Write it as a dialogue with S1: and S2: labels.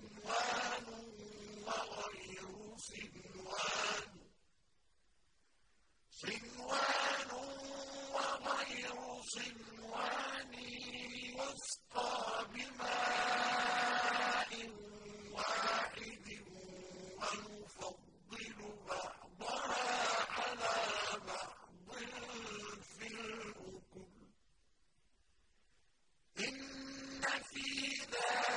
S1: صِنْوَانٌ وَغَيْرُ صِنْوَانٍ صِنْوَانٌ وَغَيْرُ صِنْوَانٍ يُسْقَىٰ بِمَاءٍ وَاحِدٍ وَنُفَضِّلُ بَعْضَهَا عَلَىٰ بَعْضٍ فِي الْأُكُلِ. إِنَّ فِي ذَٰلِكَ